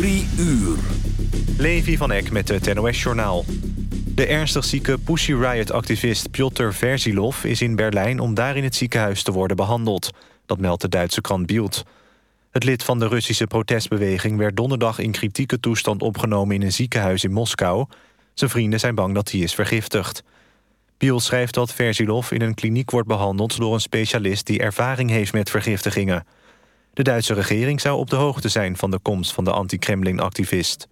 Drie uur. Levi van Eck met het NOS-journaal. De ernstig zieke Pussy Riot-activist Piotr Verzilov is in Berlijn... om daar in het ziekenhuis te worden behandeld. Dat meldt de Duitse krant Bild. Het lid van de Russische protestbeweging... werd donderdag in kritieke toestand opgenomen in een ziekenhuis in Moskou. Zijn vrienden zijn bang dat hij is vergiftigd. Bild schrijft dat Verzilov in een kliniek wordt behandeld... door een specialist die ervaring heeft met vergiftigingen... De Duitse regering zou op de hoogte zijn van de komst van de anti-Kremlin-activist.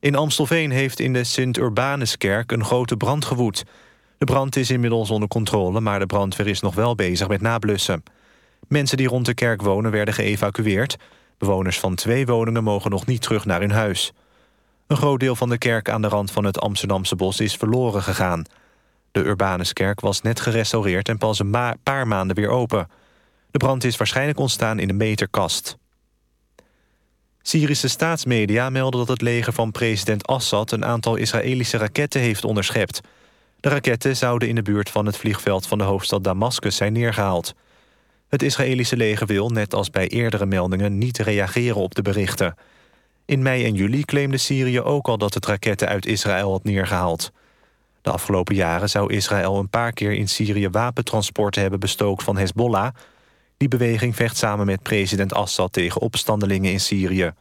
In Amstelveen heeft in de Sint-Urbanuskerk een grote brand gewoed. De brand is inmiddels onder controle, maar de brandweer is nog wel bezig met nablussen. Mensen die rond de kerk wonen werden geëvacueerd. Bewoners van twee woningen mogen nog niet terug naar hun huis. Een groot deel van de kerk aan de rand van het Amsterdamse bos is verloren gegaan. De Urbanuskerk was net gerestaureerd en pas een paar maanden weer open... De brand is waarschijnlijk ontstaan in de meterkast. Syrische staatsmedia melden dat het leger van president Assad... een aantal Israëlische raketten heeft onderschept. De raketten zouden in de buurt van het vliegveld van de hoofdstad Damascus zijn neergehaald. Het Israëlische leger wil, net als bij eerdere meldingen... niet reageren op de berichten. In mei en juli claimde Syrië ook al dat het raketten uit Israël had neergehaald. De afgelopen jaren zou Israël een paar keer in Syrië wapentransporten hebben bestookt van Hezbollah... Die beweging vecht samen met president Assad tegen opstandelingen in Syrië.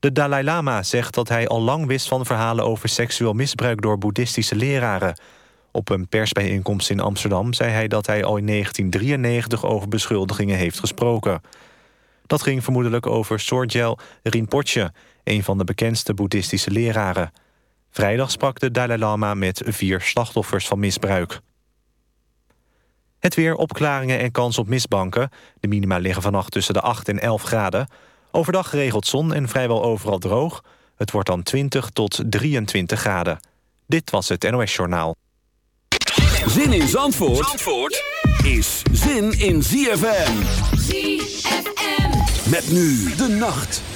De Dalai Lama zegt dat hij al lang wist van verhalen over seksueel misbruik door boeddhistische leraren. Op een persbijeenkomst in Amsterdam zei hij dat hij al in 1993 over beschuldigingen heeft gesproken. Dat ging vermoedelijk over Sorgel Rinpoche, een van de bekendste boeddhistische leraren. Vrijdag sprak de Dalai Lama met vier slachtoffers van misbruik. Het weer, opklaringen en kans op mistbanken. De minima liggen vannacht tussen de 8 en 11 graden. Overdag geregeld zon en vrijwel overal droog. Het wordt dan 20 tot 23 graden. Dit was het NOS Journaal. Zin in Zandvoort, Zandvoort is zin in ZFM. ZFM. Met nu de nacht.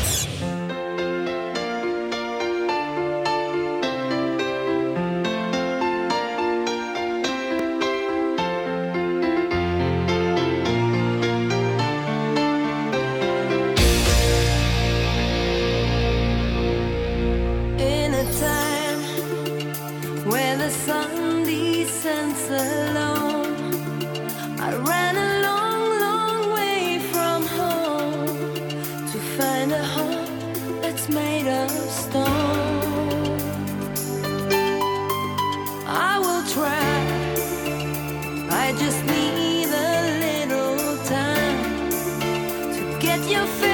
get your fill.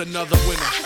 Another winner.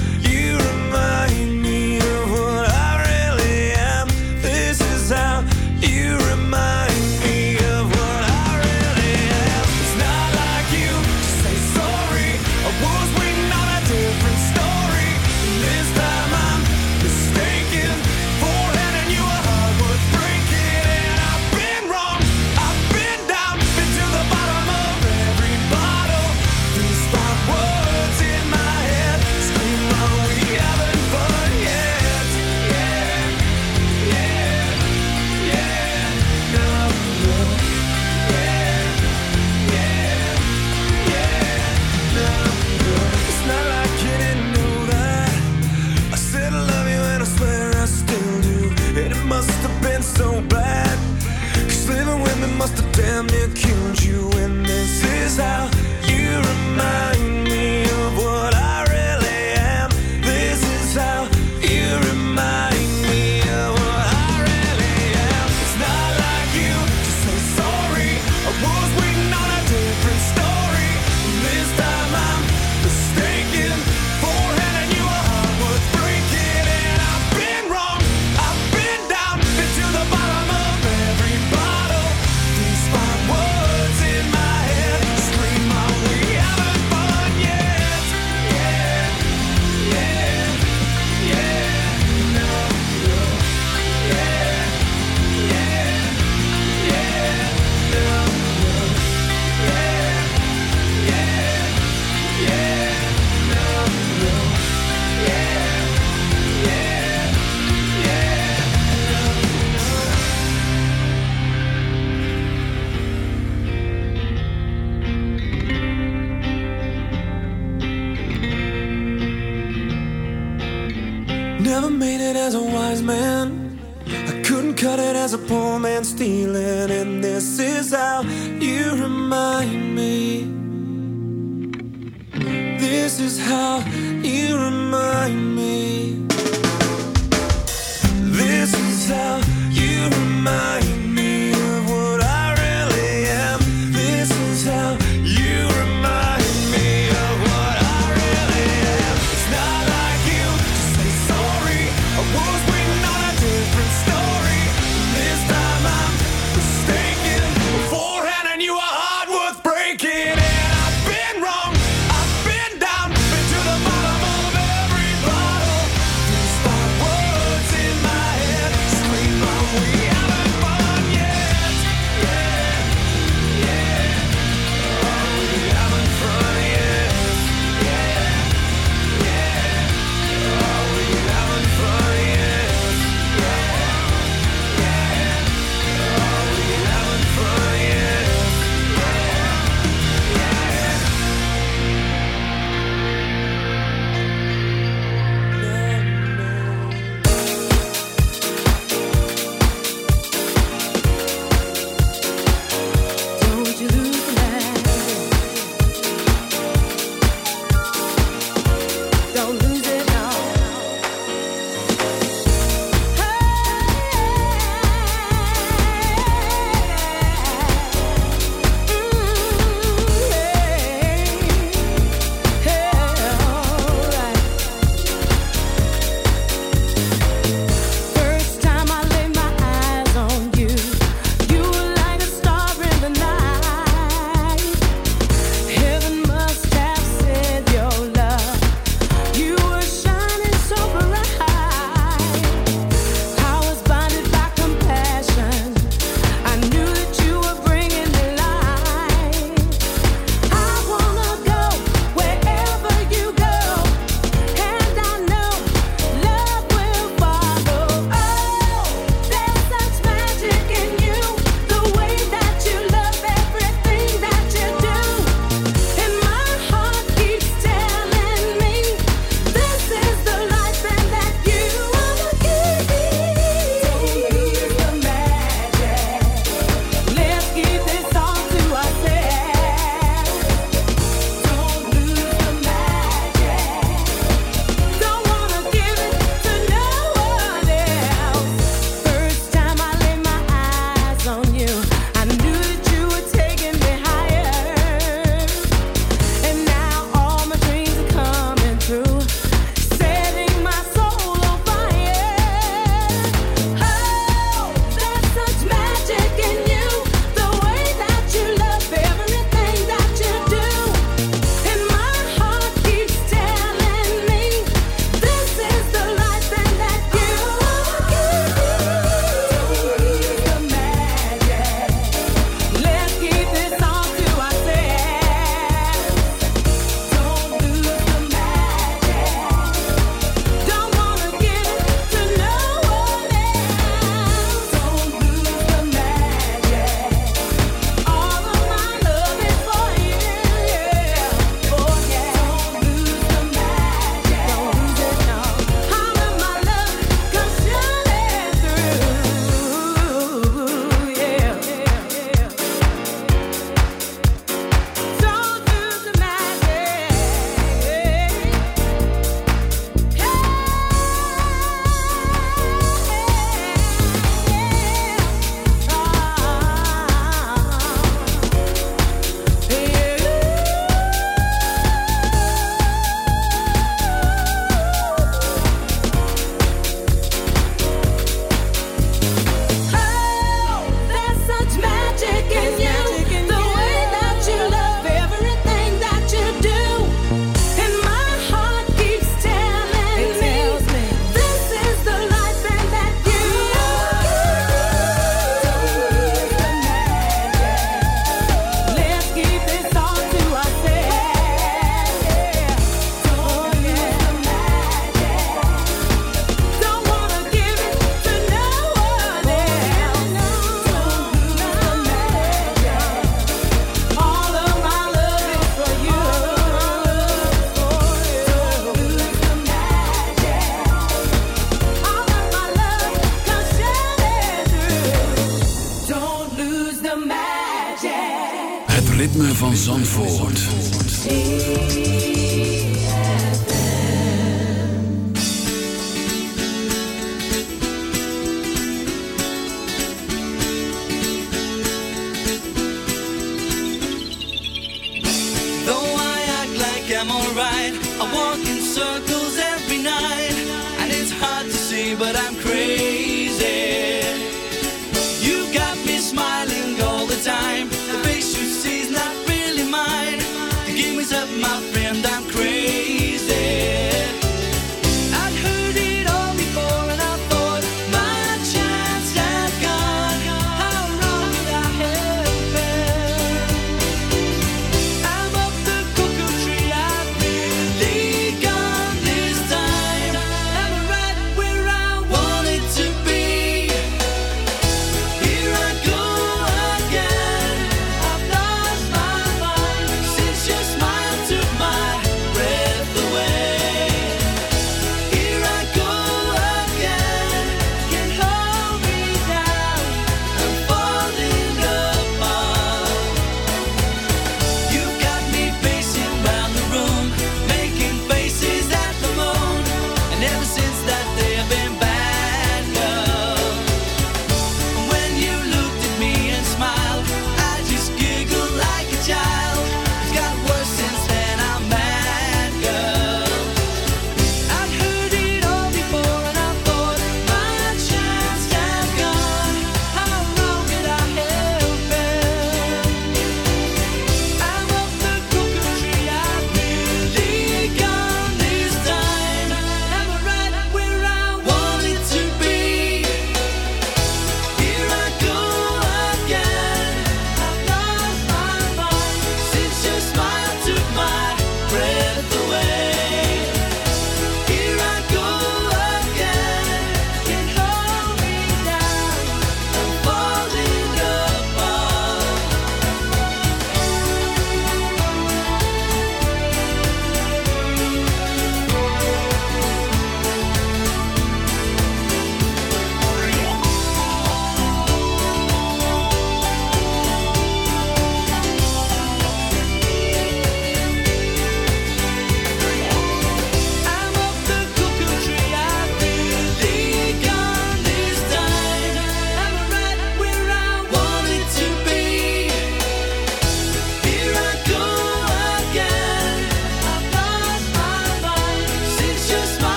been so bad. Cause living with me must have damn near killed you, and this is how.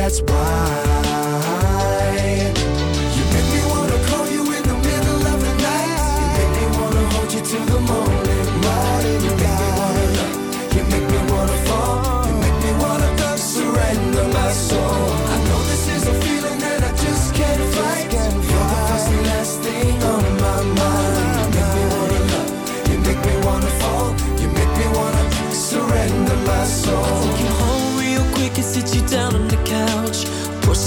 That's why.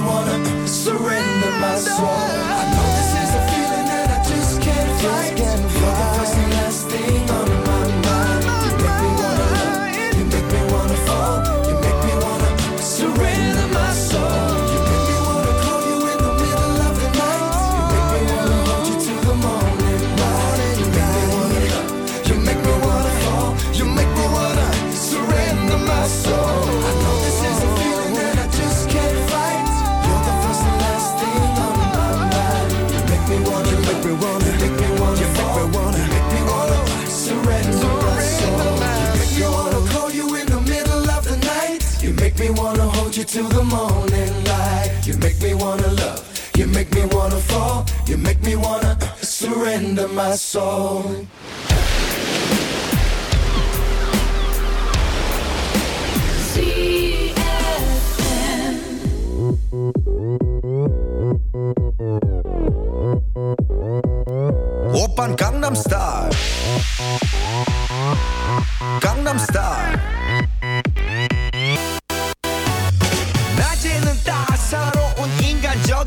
really wanna surrender my soul. I know this is a feeling that I just can't fight. You're the first and last thing. to the morning light. You make me wanna love. You make me wanna fall. You make me wanna surrender my soul. Open Gangnam Style Gangnam Style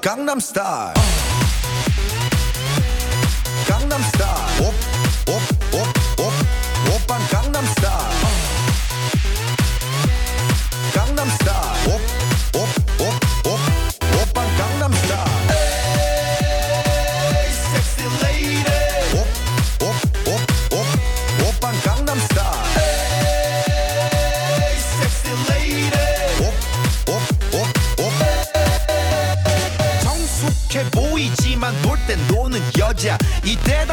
Gangnam Style.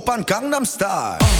up Gangnam Style.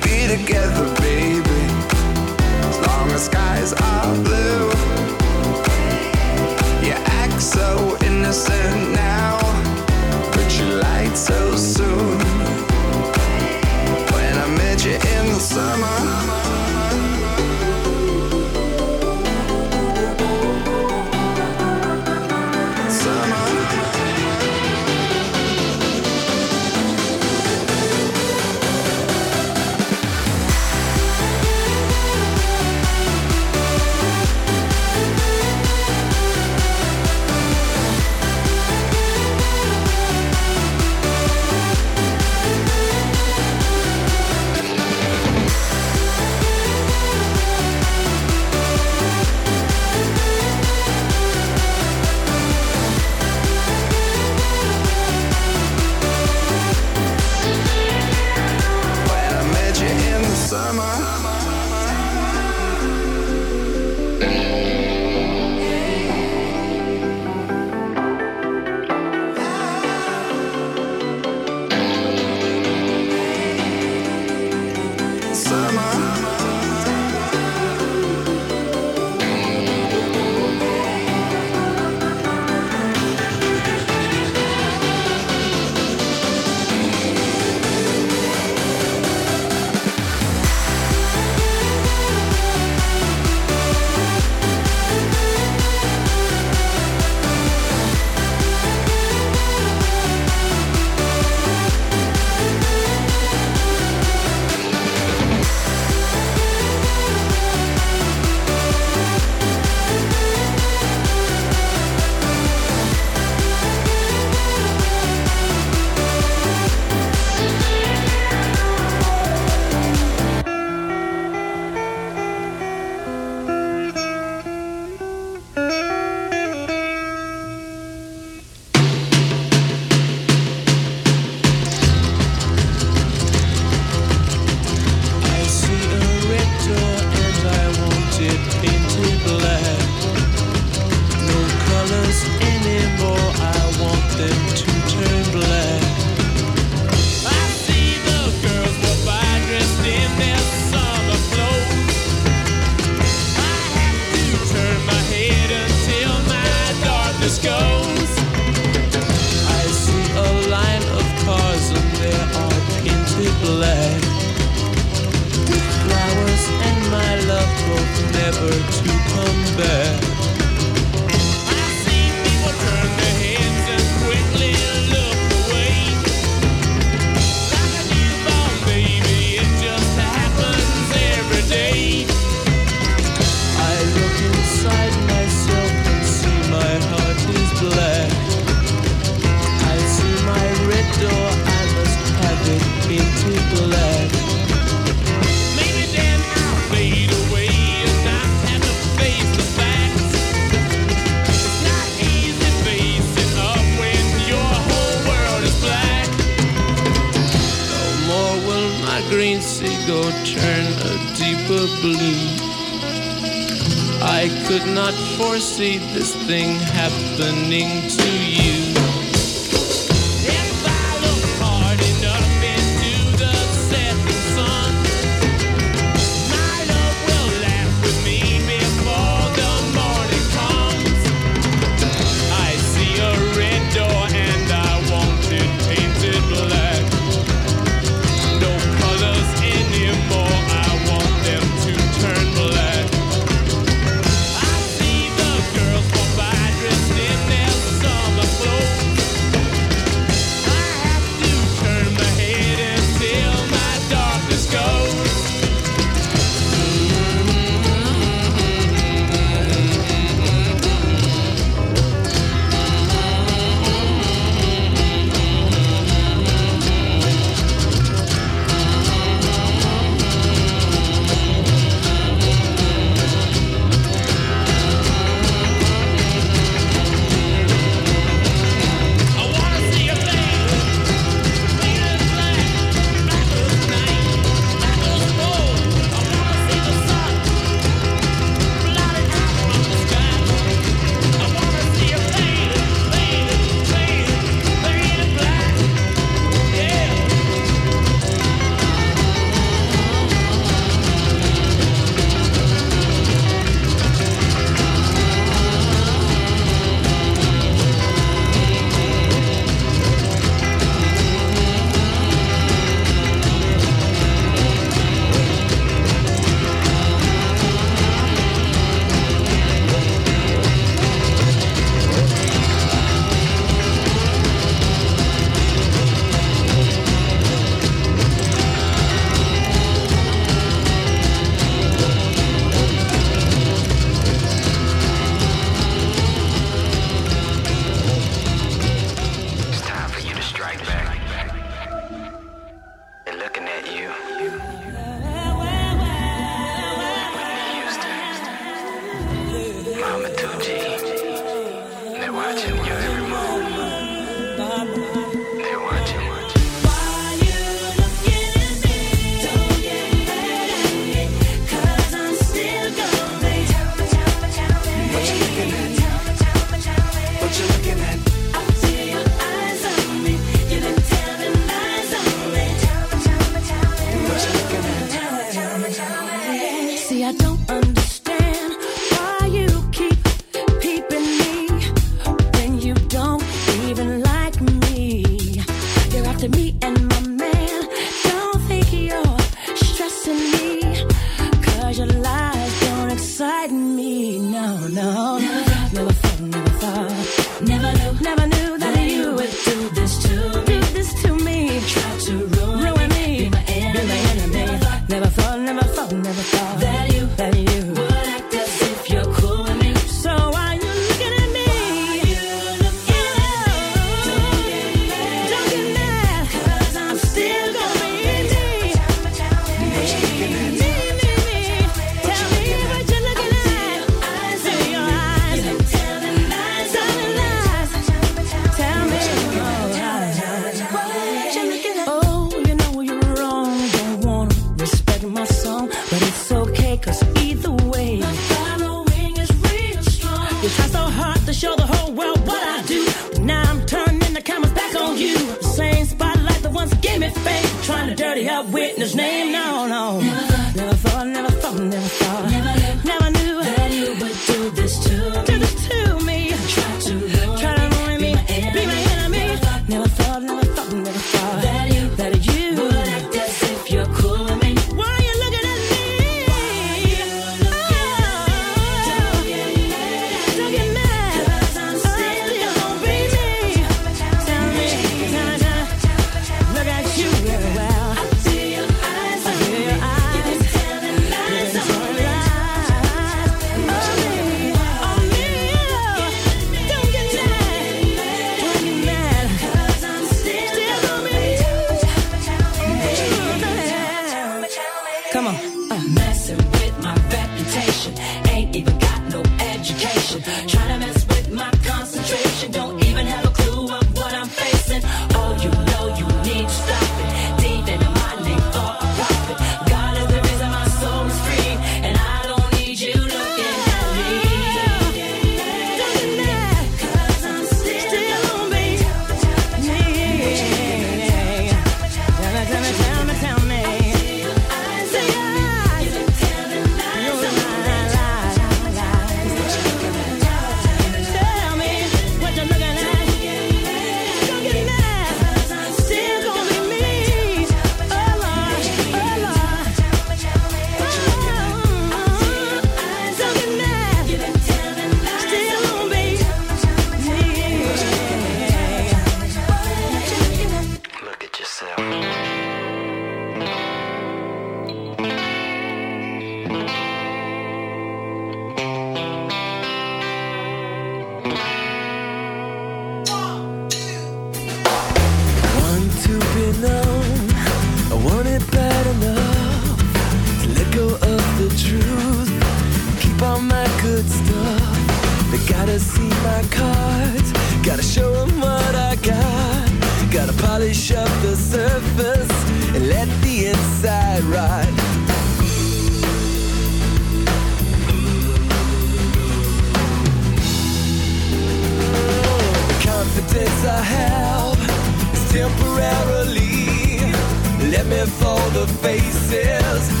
for the faces.